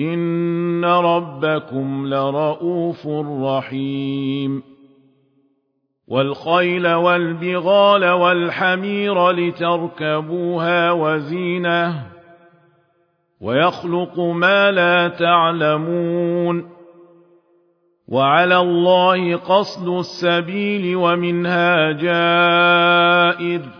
إن ربكم لرءوف رحيم والخيل والبغال والحمير لتركبوها وزينه ويخلق ما لا تعلمون وعلى الله قصد السبيل ومنها جائر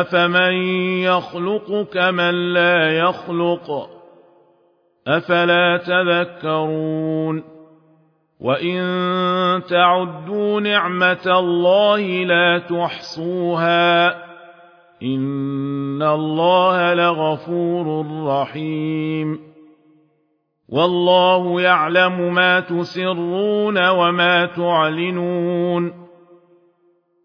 أفمن يخلق كمن لا يخلق أفلا تذكرون وإن تعدوا نعمة الله لا تحصوها إن الله لغفور رحيم والله يعلم ما تسرون وما تعلنون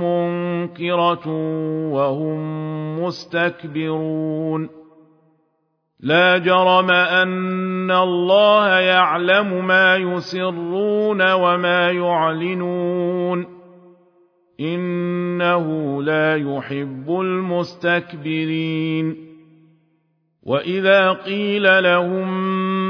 منكرة وهم مستكبرون. لا جرم أن الله يعلم ما يسرون وما يعلنون. إنه لا يحب المستكبرين. وإذا قيل لهم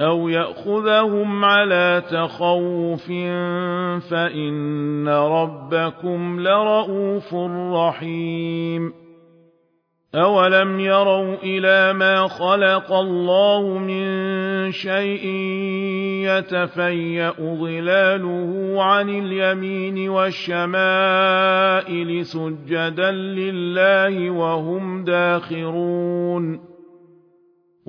أو يأخذهم على تخوف فإن ربكم لرءوف رحيم أولم يروا إلى ما خلق الله من شيء يتفيأ ظلاله عن اليمين والشمائل سجدا لله وهم داخرون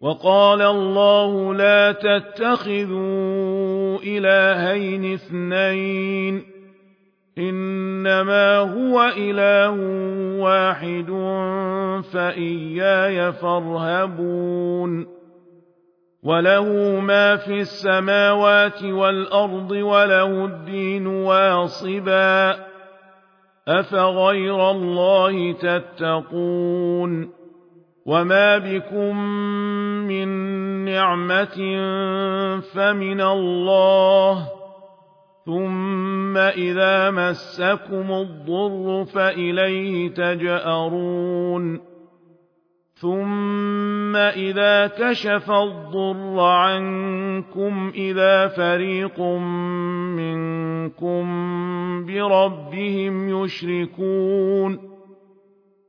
وقال الله لا تتخذوا إلهين اثنين إنما هو إله واحد فإياي فارهبون. وله ما في السماوات والأرض وله الدين واصبا. أفغير الله تتقون؟ وما بكم من نعمة فمن الله ثم إذا مسكم الضر فإليه تجأرون ثم إذا كشف الضر عنكم إذا فريق منكم بربهم يشركون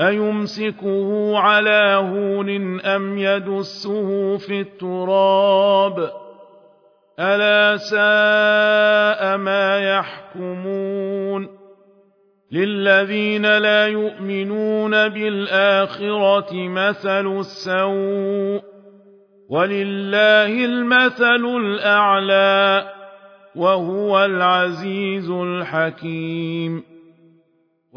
أيمسكه على هون أم يدسه في التراب ألا ساء ما يحكمون للذين لا يؤمنون بالآخرة مثل السوء ولله المثل الأعلى وهو العزيز الحكيم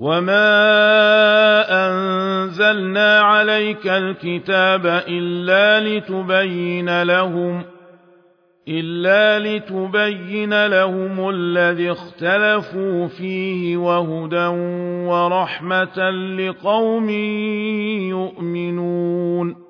وما أنزلنا عليك الكتاب إلا لتبين لهم إلا لتبين لهم الذي اختلفوا فيه وهدى ورحمة لقوم يؤمنون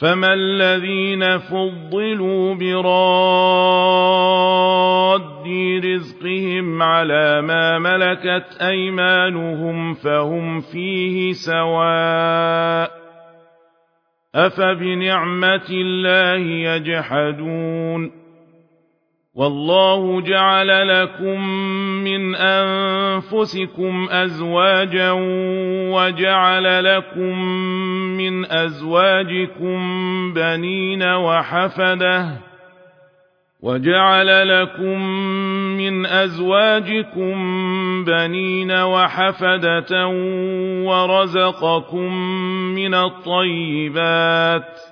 فما الذين فضلوا براد رزقهم على ما ملكت أيمانهم فهم فيه سواء أفبنعمة الله يجحدون والله جعل لكم من أنفسكم أزواجا وجعل لكم من أزواجكم بنين وحفدة وجعل لكم من أزواجكم بنين وحفدة ورزقكم من الطيبات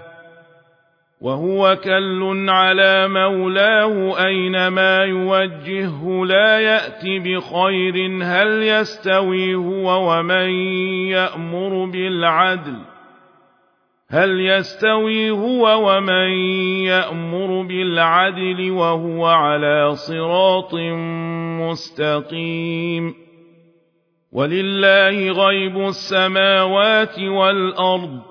وهو كل على مولاه أينما يوجهه لا يأت بخير هل يستوي هو ومن يأمر بالعدل هل يستوي هو ومن يأمر بالعدل وهو على صراط مستقيم ولله غيب السماوات والأرض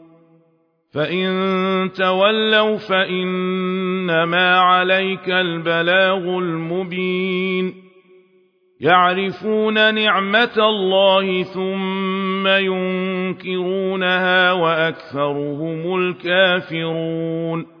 فإن تولوا فإنما عليك البلاغ المبين يعرفون نعمة الله ثم ينكرونها وأكثرهم الكافرون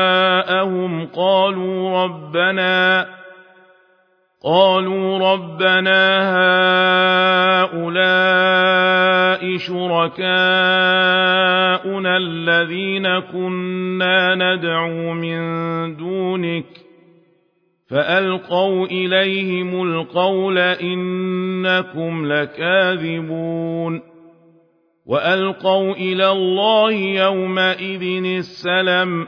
شركاءهم قالوا ربنا قالوا ربنا هؤلاء شركاؤنا الذين كنا ندعو من دونك فألقوا إليهم القول إنكم لكاذبون. وألقوا إلى الله يومئذ السلم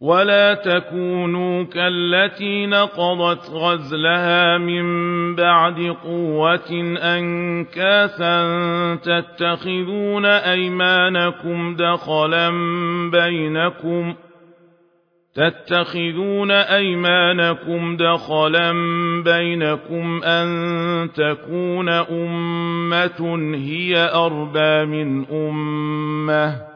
ولا تكونوا كالتي نقضت غزلها من بعد قوة أنكاثا تتخذون أيمانكم دخلا بينكم تتخذون أيمانكم دخلا بينكم أن تكون أمة هي أربى من أمة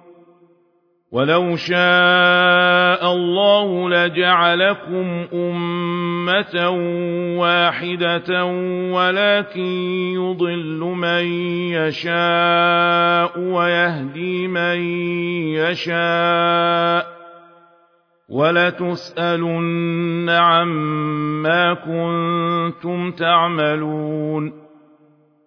ولو شاء الله لجعلكم أمة واحدة ولكن يضل من يشاء ويهدي من يشاء ولتسألن عما كنتم تعملون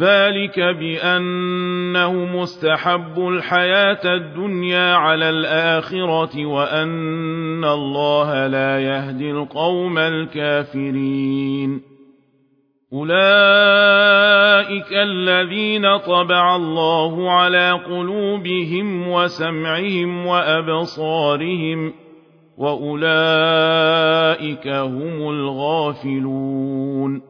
ذلك بأنه مستحب الحياة الدنيا على الآخرة وأن الله لا يهدي القوم الكافرين أولئك الذين طبع الله على قلوبهم وسمعهم وأبصارهم وأولئك هم الغافلون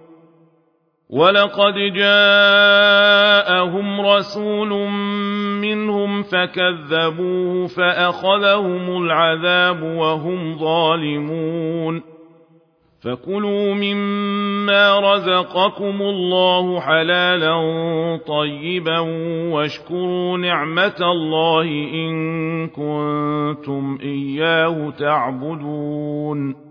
ولقد جاءهم رسول منهم فكذبوه فأخذهم العذاب وهم ظالمون فكلوا مما رزقكم الله حلالا طيبا واشكروا نعمة الله إن كنتم إياه تعبدون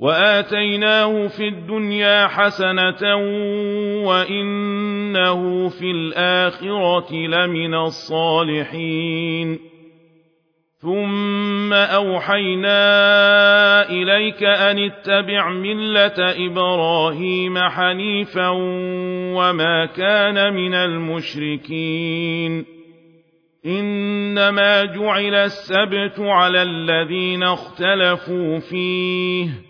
واتيناه في الدنيا حسنة وإنه في الآخرة لمن الصالحين ثم أوحينا إليك أن اتبع ملة إبراهيم حنيفا وما كان من المشركين إنما جعل السبت على الذين اختلفوا فيه